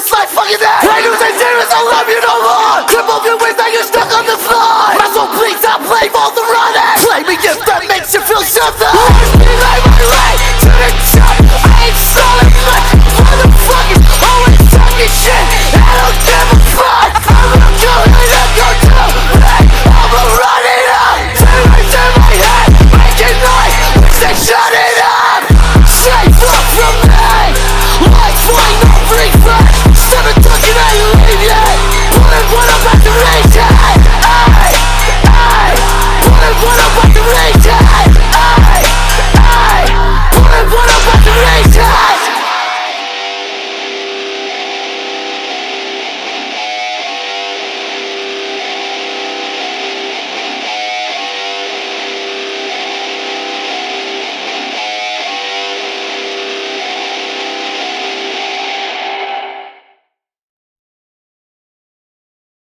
it's like fucking that. Haters and demons, I love you no more. Cripple your ways, now you're stuck on the floor. My soul bleeds, I blame all the running. Play me if that makes you feel something.